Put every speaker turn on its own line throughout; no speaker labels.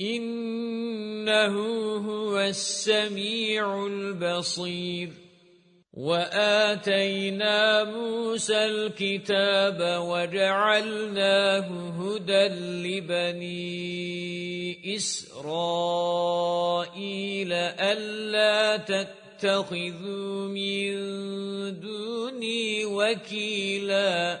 إِنَّهُ هُوَ السَّمِيعُ الْبَصِيرُ وَآتَيْنَا مُوسَى الْكِتَابَ وَجَعَلْنَاهُ هُدًى لِبَنِي إِسْرَائِيلَ أَلَّا تَتَّخِذُوا مِن دُونِي وَكِيلًا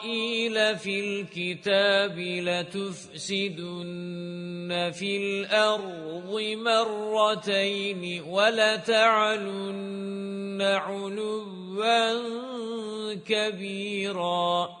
فِي الْكِتَابِ لَتُفْسِدُنَّ فِي الْأَرْضِ مَرَّتَيْنِ وَلَتَعْلُنَّ عُلُوًّا كَبِيرًا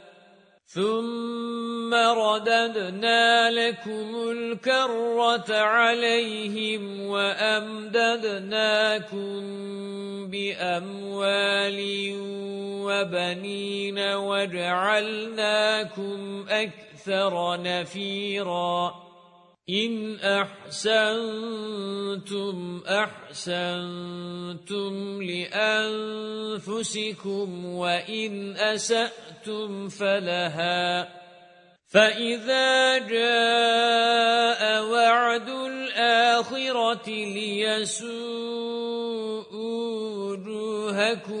ثُمَّ رَدَدْنَا لَكُمُ الْكَرَّةَ عَلَيْهِمْ وَأَمْدَدْنَاكُمْ بِأَمْوَالٍ وَبَنِينَ وَجَعَلْنَاكُمْ أَكْثَرَ نَفِيرًا إِنْ أَحْسَنْتُمْ أَحْسَنْتُمْ لِأَنفُسِكُمْ وَإِنْ أَسَأْتُمْ فَلَهَا فَإِذَا جَاءَ وَعْدُ الْآخِرَةِ ليسوء وُجُوهَكُمْ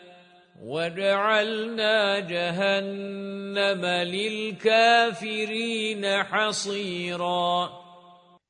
وَجَعَلْنَا جَهَنَّمَ لِلْكَافِرِينَ حَصِيرًا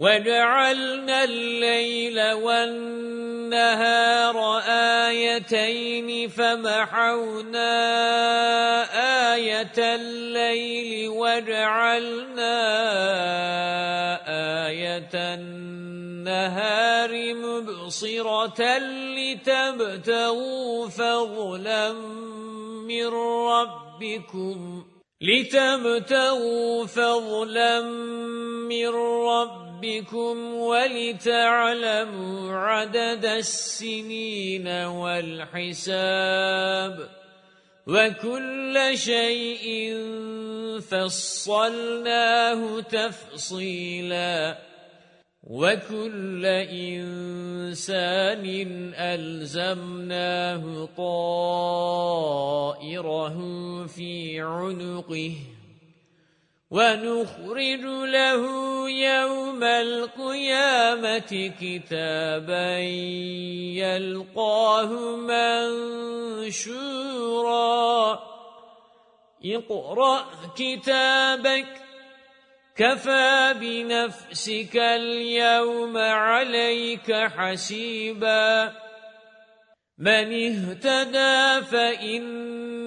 وَجَعَلْنَا
اللَّيْلَ وَالنَّهَارَ آيَتَيْنِ فَمَحَوْنَا آيَةَ اللَّيْلِ وَجَعَلْنَا آيَةَ النَّهَارِ مُبْصِرَةً لِتَبْتَغُوا فَضْلًا مِنْ رَبِّكُمْ لِتَبْتَغُوا فَضْلًا مِنْ رَبِّكُمْ رَبِّكُمْ وَلِتَعْلَمُوا عَدَدَ السِّنِينَ وَالْحِسَابَ وَكُلَّ شَيْءٍ فَصَّلْنَاهُ تَفْصِيلًا وَكُلَّ إِنسَانٍ أَلْزَمْنَاهُ طَائِرَهُ فِي عُنُقِهِ وَنُخْرِجُ لَهُ يَوْمَ الْقِيَامَةِ كِتَابًا يَلْقَاهُ مَنْشُورًا اقْرَأْ كِتَابَكَ كَفَى بِنَفْسِكَ الْيَوْمَ عَلَيْكَ حَسِيبًا مَنِ اهْتَدَى فَإِنَّ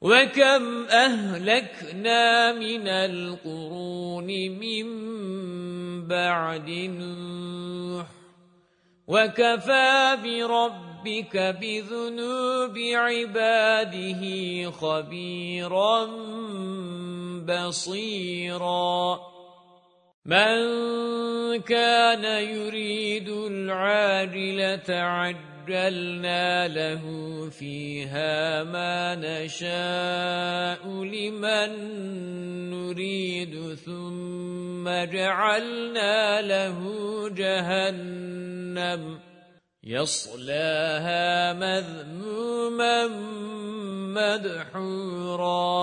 وَكَمْ أَهْلَكْنَا مِنَ الْقُرُونِ مِنْ بَعْدِ نُوحٍ وَكَفَى بِرَبِّكَ بِذُنُوبِ عِبَادِهِ خَبِيرًا بَصِيرًا مَنْ كَانَ يُرِيدُ الْعَاجِلَةَ عَجِلَةً وَعَجَّلْنَا لَهُ فِيهَا مَا نَشَاءُ لِمَن نُّرِيدُ ثُمَّ جَعَلْنَا لَهُ جَهَنَّمَ يَصْلَاهَا مَذْمُومًا مَدْحُورًا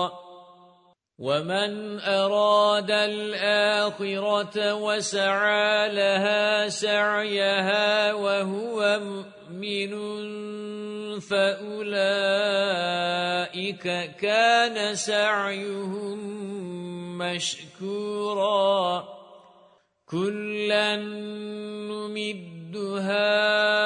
وَمَنْ أَرَادَ الْآخِرَةَ وَسَعَى لَهَا سَعْيَهَا وَهُوَ مُؤْمِنٌ مُؤْمِنٌ فَأُولَئِكَ كَانَ سَعْيُهُمْ مَشْكُورًا كُلًّا نُمِدُّ هَؤُلَاءِ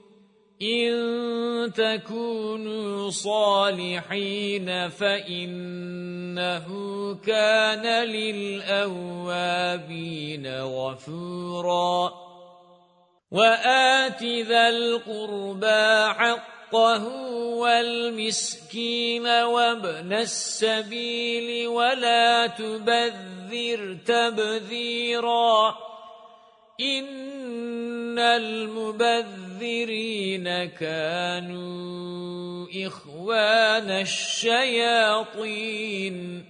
إِن تَكُونُوا صَالِحِينَ فَإِنَّهُ كَانَ لِلْأَوَّابِينَ غَفُورًا وَآتِ ذَا الْقُرْبَى حَقَّهُ وَالْمِسْكِينَ وَابْنَ السَّبِيلِ وَلَا تُبَذِّرْ تَبْذِيرًا إِنَّ الْمُبَذِّرِينَ كَانُوا إِخْوَانَ الشَّيَاطِينِ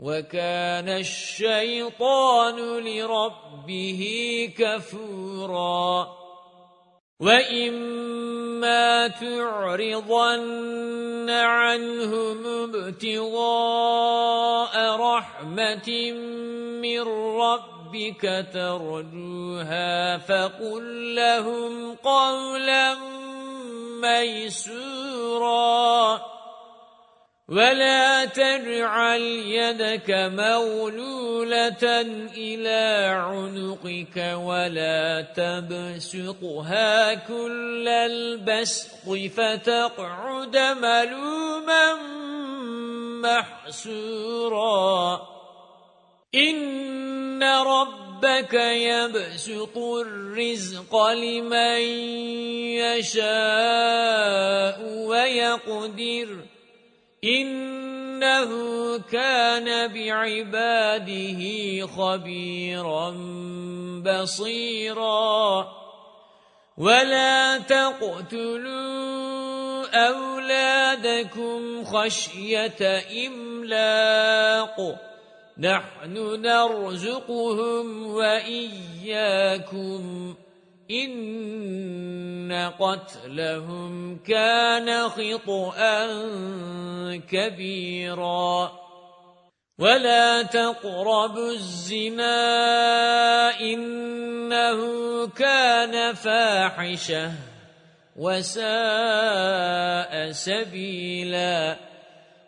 وَكَانَ الشَّيْطَانُ لِرَبِّهِ كَفُورًا وَإِمَّا تُعْرِضَنَّ عَنْهُمْ ابْتِغَاءَ رَحْمَةٍ مِّن رَّبِّهِ رَبِّكَ تَرْجُوهَا فَقُلْ لَهُمْ قَوْلًا مَيْسُورًا وَلَا تَجْعَلْ يَدَكَ مَوْلُولَةً إِلَى عُنُقِكَ وَلَا تَبْسُطْهَا كُلَّ الْبَسْطِ فَتَقْعُدَ مَلُومًا مَحْسُورًا إِنَّ رَبَّكَ يَبْسُطُ الرِّزْقَ لِمَن يَشَاءُ وَيَقْدِرُ إِنَّهُ كَانَ بِعِبَادِهِ خَبِيرًا بَصِيرًا وَلَا تَقْتُلُوا أَوْلَادَكُمْ خَشْيَةَ إِمْلَاقٍ نَحْنُ نَرْزُقُهُمْ وَإِيَّاكُمْ إِنَّ قَتْلَهُمْ كَانَ خطأ كَبِيرًا وَلَا تَقْرَبُوا الزِّنَا إِنَّهُ كَانَ فَاحِشَةً وَسَاءَ سَبِيلًا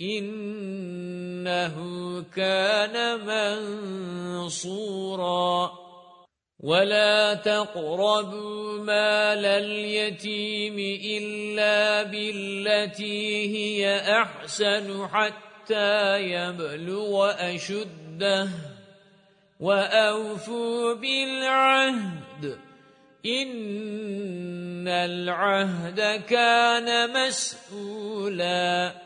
إِنَّهُ كَانَ مَنصُورًا وَلَا تَقْرَبُوا مَالَ الْيَتِيمِ إِلَّا بِالَّتِي هِيَ أَحْسَنُ حَتَّى يَبْلُغَ أَشُدَّهُ وَأَوْفُوا بِالْعَهْدِ إِنَّ الْعَهْدَ كَانَ مَسْئُولًا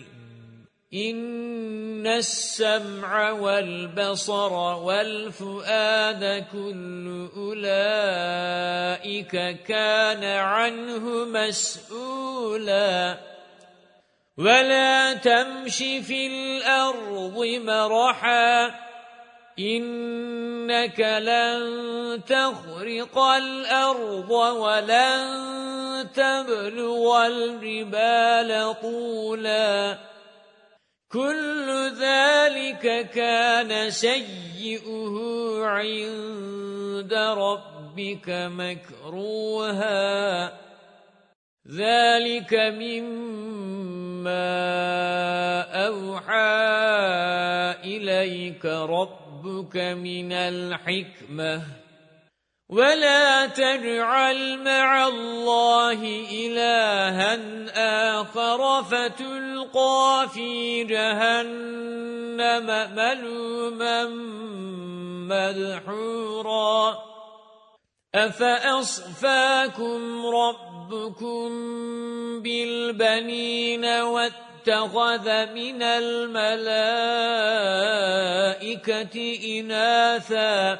إِنَّ السَّمْعَ وَالْبَصَرَ وَالْفُؤَادَ كُلُّ أُولَئِكَ كَانَ عَنْهُ مسؤولا وَلَا تَمْشِ فِي الْأَرْضِ مَرَحًا إِنَّكَ لَن تَخْرِقَ الْأَرْضَ وَلَن تبلو الْجِبَالَ طُولًا كل ذلك كان سيئه عند ربك مكروها ذلك مما أوحى إليك ربك من الحكمة وَلَا تَجْعَلْ مَعَ اللَّهِ إِلَٰهًا آخَرَ فَتُلْقَىٰ فِي جَهَنَّمَ مَلُومًا مَّدْحُورًا أَفَأَصْفَاكُمْ رَبُّكُم بِالْبَنِينَ وَاتَّخَذَ مِنَ الْمَلَائِكَةِ إِنَاثًا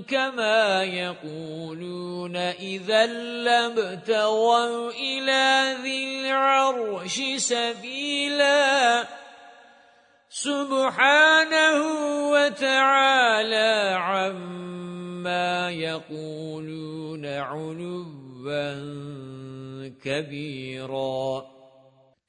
كما يقولون إذا لابتغوا إلى ذي العرش سبيلا سبحانه وتعالى عما يقولون علبا كبيراً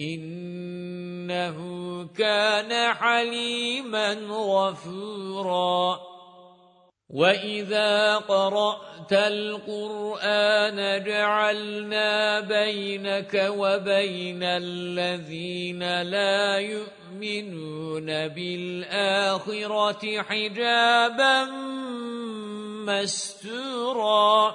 إِنَّهُ كَانَ حَلِيمًا غَفُورًا وَإِذَا قَرَأْتَ الْقُرْآنَ جَعَلْنَا بَيْنَكَ وَبَيْنَ الَّذِينَ لَا يُؤْمِنُونَ بِالْآخِرَةِ حِجَابًا مَسْتُورًا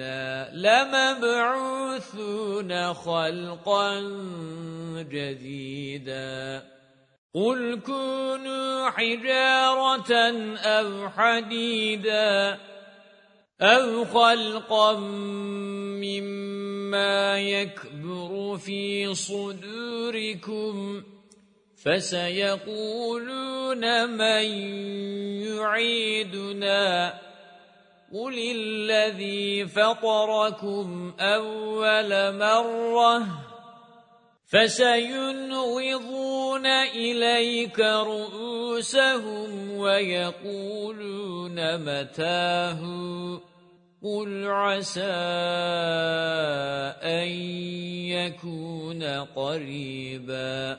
لَمَبْعُوثُونَ خَلْقًا جَدِيدًا قُلْ كُونُوا حِجَارَةً أَوْ حَدِيدًا أَوْ خَلْقًا مِّمَّا يَكْبُرُ فِي صُدُورِكُمْ فَسَيَقُولُونَ مَن يُعِيدُنَا قُلِ الَّذِي فَطَرَكُمْ أَوَّلَ مَرَّةٍ فَسَيُنْغِضُونَ إِلَيْكَ رُؤُوسَهُمْ وَيَقُولُونَ مَتَاهُ قُلْ عَسَى أَنْ يَكُونَ قَرِيبًا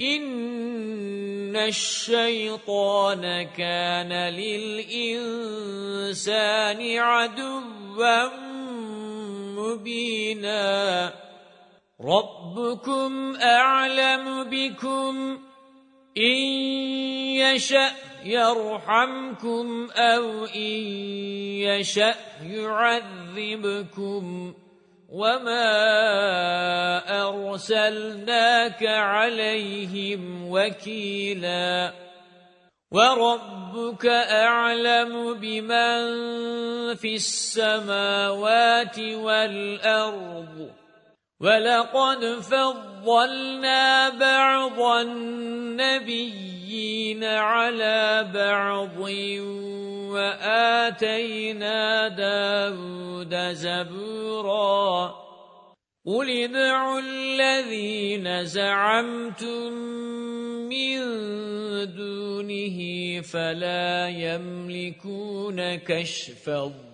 إِنَّ الشَّيْطَانَ كَانَ لِلْإِنسَانِ عَدُوًّا مُبِينًا رَبُّكُمْ أَعْلَمُ بِكُمْ إِنْ يَشَأْ يَرْحَمْكُمْ أَوْ إِنْ يَشَأْ يُعَذِّبْكُمْ وَمَا أَرْسَلْنَاكَ عَلَيْهِمْ وَكِيلًا وَرَبُّكَ أَعْلَمُ بِمَنْ فِي السَّمَاوَاتِ وَالْأَرْضِ وَلَقَدْ فَضَّلْنَا بَعْضَ النَّبِيِّينَ عَلَى بَعْضٍ وَآتَيْنَا دَاوُدَ زَبُورًا قُلِ ادْعُوا الَّذِينَ زَعَمْتُمْ مِنْ دُونِهِ فَلَا يَمْلِكُونَ كَشْفَ الضَّرِّ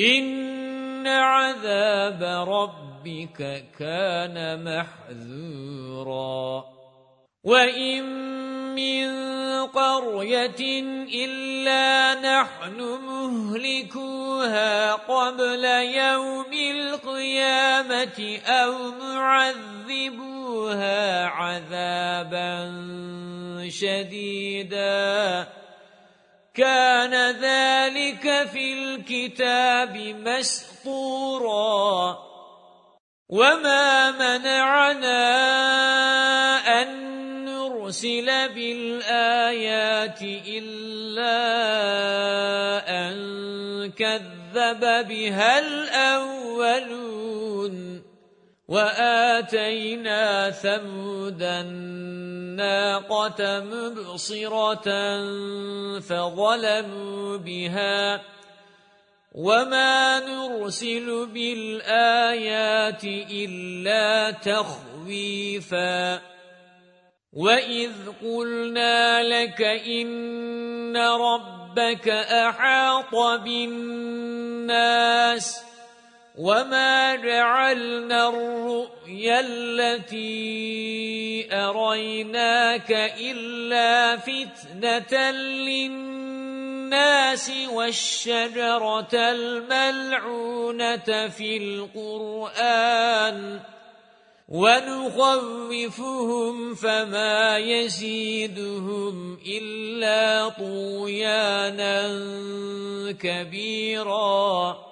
إِنَّ عَذَابَ رَبِّكَ كَانَ مَحْذُورًا وَإِن مِّن قَرْيَةٍ إِلَّا نَحْنُ مُهْلِكُوهَا قَبْلَ يَوْمِ الْقِيَامَةِ أَوْ مُعَذِّبُوهَا عَذَابًا شَدِيدًا كَانَ ذَلِكَ فِي الْكِتَابِ مَسْطُورًا وَمَا مَنَعَنَا أَن نُّرْسِلَ بِالْآيَاتِ إِلَّا أَن كَذَّبَ بِهَا الْأَوَّلُونَ وَآتَيْنَا ثَمُودَ النَّاقَةَ مُبْصِرَةً فَظَلَمُوا بِهَا وَمَا نُرْسِلُ بِالْآيَاتِ إِلَّا تَخْوِيفًا وَإِذْ قُلْنَا لَكَ إِنَّ رَبَّكَ أَحَاطَ بِالنَّاسِ وَمَا جَعَلْنَا الرُّؤْيَا الَّتِي أَرَيْنَاكَ إِلَّا فِتْنَةً لِلنَّاسِ وَالشَّجَرَةَ الْمَلْعُونَةَ فِي الْقُرْآنِ وَنُخَوِّفُهُمْ فَمَا يَزِيدُهُمْ إِلَّا طُغْيَانًا كَبِيرًا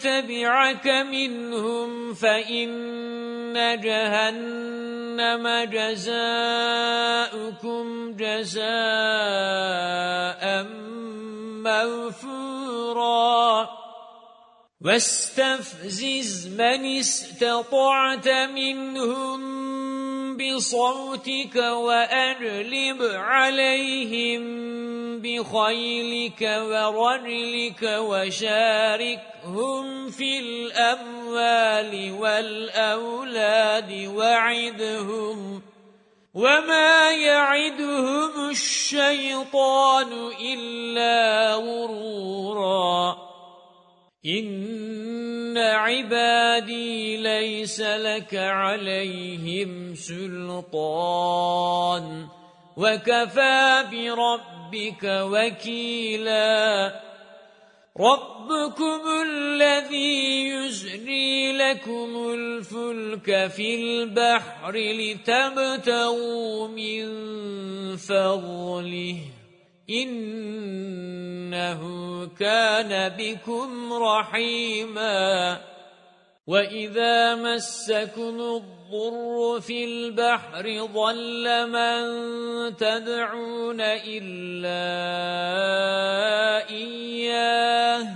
تَبِعَكَ مِنْهُمْ فَإِنَّ جَهَنَّمَ جَزَاؤُكُمْ جَزَاءً مَغْفُورًا واستفزز من استطعت منهم بصوتك وأغلب عليهم بخيلك ورجلك وشاركهم في الأموال والأولاد وعدهم وَمَا يَعِدُهُمُ الشَّيْطَانُ إِلَّا غُرُورًا إِنَّ عِبَادِي لَيْسَ لَكَ عَلَيْهِمْ سُلْطَانٌ وَكَفَى بِرَبِّكَ وَكِيلًا رَبُّكُمُ الَّذِي يُجْرِي لَكُمُ الْفُلْكَ فِي الْبَحْرِ لِتَبْتَغُوا مِنْ فَضْلِهِ إِنَّهُ كَانَ بِكُمْ رَحِيمًا وَإِذَا مَسَّكُمُ الضُّرُّ فِي الْبَحْرِ ظل مَن تَدْعُونَ إِلَّا إِيَّاهُ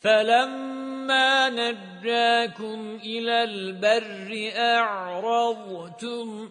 فَلَمَّا نَجَّاكُمْ إِلَى الْبَرِّ أَعْرَضْتُمْ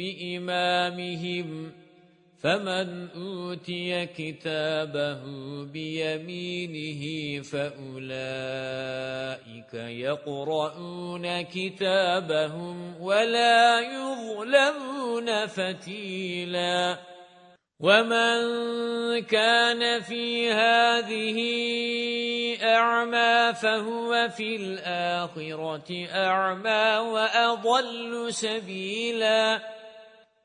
بإمامهم فَمَنْ أُوتِيَ كِتَابَهُ بِيَمِينِهِ فَأُولَئِكَ يَقْرَؤُونَ كِتَابَهُمْ وَلَا يُظْلَمُونَ فَتِيلًا وَمَنْ كَانَ فِي هَذِهِ أَعْمَى فَهُوَ فِي الْآخِرَةِ أَعْمَى وَأَضَلُّ سَبِيلًا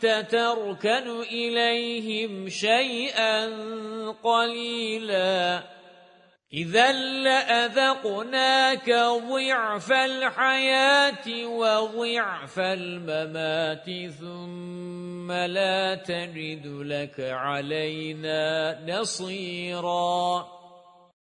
تَتَرَكَنُ تَرْكَنُ إِلَيْهِمْ شَيْئًا قَلِيلًا إِذًا لَأَذَقْنَاكَ ضِعْفَ الْحَيَاةِ وَضِعْفَ الْمَمَاتِ ثُمَّ لَا تَجِدُ لَكَ عَلَيْنَا نَصِيرًا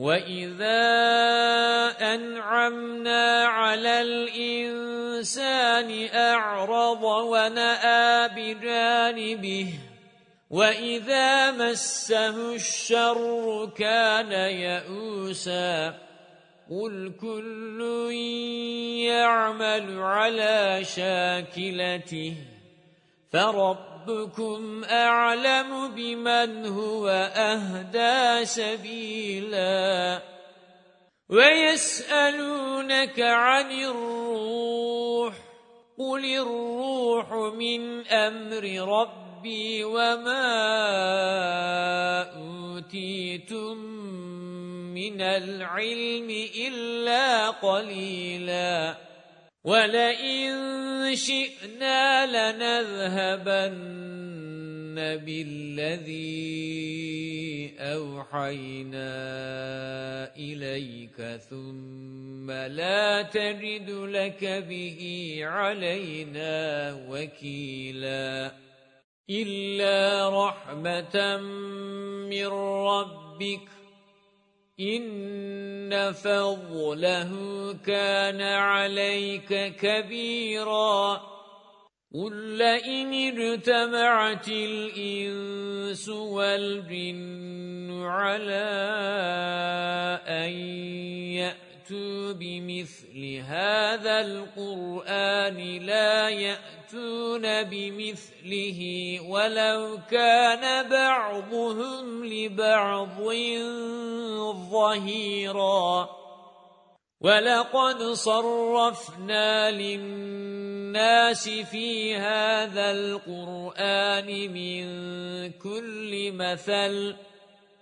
وَإِذَا أَنْعَمْنَا عَلَى الْإِنْسَانِ أَعْرَضَ وَنَأَى بِجَانِبِهِ وَإِذَا مَسَّهُ الشَّرُّ كَانَ يَئُوسًا قُلْ كُلٌّ يَعْمَلُ عَلَى شَاكِلَتِهِ فَرَبُّكُمْ أَعْلَمُ بِمَنْ هُوَ أَهْدَى سَبِيلًا وَيَسْأَلُونَكَ عَنِ الرُّوحِ قُلِ الرُّوحُ مِنْ أَمْرِ رَبِّي وَمَا أُوتِيتُمْ مِنَ الْعِلْمِ إِلَّا قَلِيلًا وَلَئِن شِئْنَا لَنَذْهَبَنَّ بِالَّذِي أَوْحَيْنَا إِلَيْكَ ثُمَّ لَا تَجِدُ لَكَ بِهِ عَلَيْنَا وَكِيلًا إِلَّا رَحْمَةً مِّن رَّبِّكَ إِنَّ فَضْلَهُ كَانَ عَلَيْكَ كَبِيرًا قُل لَّئِنِ ارتمعت الْإِنسُ وَالْجِنُّ عَلَىٰ أَن يأتي يَأْتُوا بِمِثْلِ هَذَا الْقُرْآنِ لَا يَأْتُونَ بِمِثْلِهِ وَلَوْ كَانَ بَعْضُهُمْ لِبَعْضٍ ظَهِيرًا وَلَقَدْ صَرَّفْنَا لِلنَّاسِ فِي هَذَا الْقُرْآنِ مِنْ كُلِّ مَثَلٍ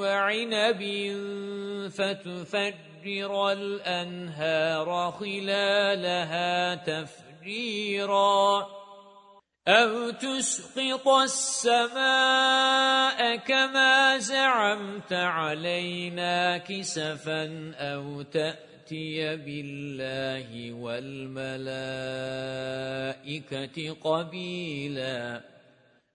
وعنب فتفجر الأنهار خلالها تفجيرا أو تسقط السماء كما زعمت علينا كسفا أو تأتي بِاللَّهِ وَالْمَلَائِكَةِ قَبِيلًا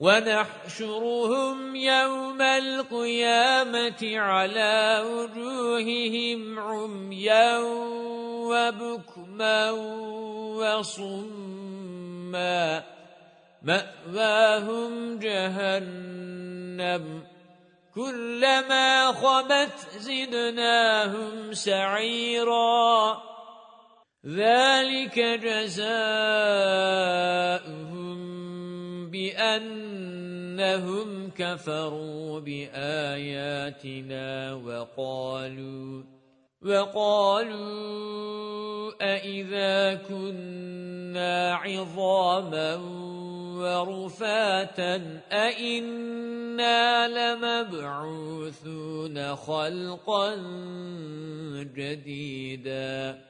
وَنَحْشُرُهُمْ يَوْمَ الْقِيَامَةِ عَلَى وُجُوهِهِمْ عُمْيًا وَبُكْمًا وَصُمًّا مَأْوَاهُمْ جَهَنَّمُ كُلَّمَا خَبَتْ زِدْنَاهُمْ سَعِيرًا ذَلِكَ جَزَاؤُهُمْ بأنهم كفروا بآياتنا وقالوا وَقَالُوا أَإِذَا كُنَّا عِظَامًا وَرُفَاتًا أَإِنَّا لَمَبْعُوثُونَ خَلْقًا جَدِيدًا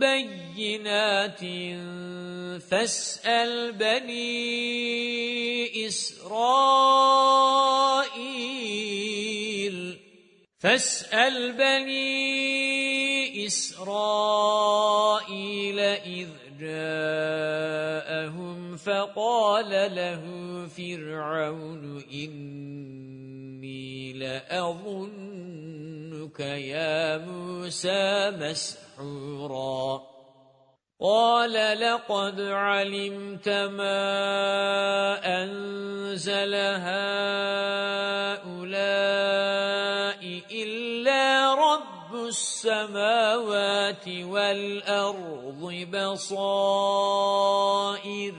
بَيِّنَاتٍ فَاسْأَلْ بَنِي إِسْرَائِيلَ فَاسْأَلْ بَنِي إِسْرَائِيلَ إِذْ جَاءَهُمْ فَقَالَ لَهُ فِرْعَوْنُ إِنِّي لَأَظُنُّكَ يَا مُوسَى مَسْأَلًا مَسْحُورًا قَالَ لَقَدْ عَلِمْتَ مَا أَنزَلَ هَؤُلَاءِ إِلَّا رَبُّ السَّمَاوَاتِ وَالْأَرْضِ بَصَائِرَ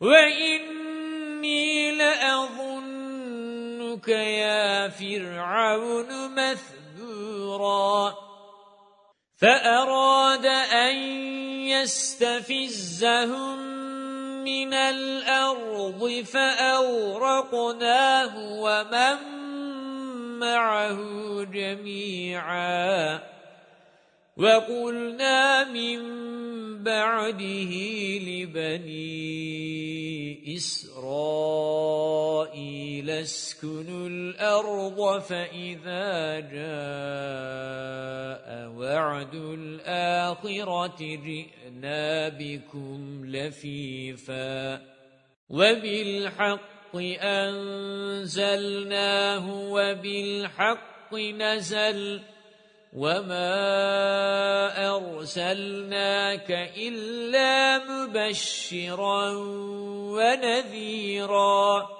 وَإِنِّي لَأَظُنُّكَ يَا فِرْعَوْنُ مَثْبُورًا فأراد أن يستفزهم من الأرض فأورقناه ومن معه جميعا وَقُلْنَا مِنْ بَعْدِهِ لِبَنِي إِسْرَائِيلَ إسرائيل اسكنوا الأرض فإذا جاء وعد الآخرة جئنا بكم لفيفا وبالحق أنزلناه وبالحق نزل
وَمَا
أَرْسَلْنَاكَ إِلَّا مُبَشِّرًا وَنَذِيرًا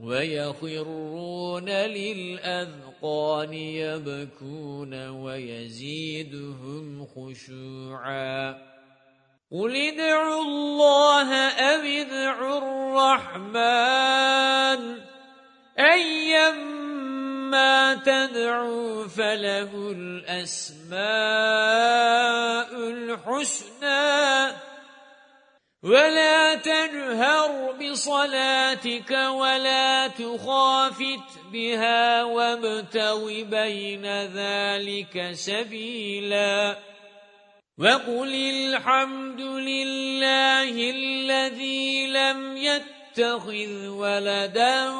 وَيَخِرُّونَ لِلْأَذْقَانِ يَبْكُونَ وَيَزِيدُهُمْ خُشُوعًا قُلِ ادْعُوا اللَّهَ أَوِ ادْعُوا الرَّحْمَنَ أَيَّمَّا تَدْعُوا فَلَهُ الْأَسْمَاءُ الْحُسْنَى ولا تنهر بصلاتك ولا تخافت بها وابتغ بين ذلك سبيلا وقل الحمد لله الذي لم يتخذ ولدا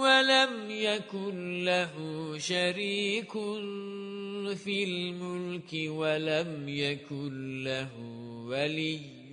ولم يكن له شريك في الملك ولم يكن له ولي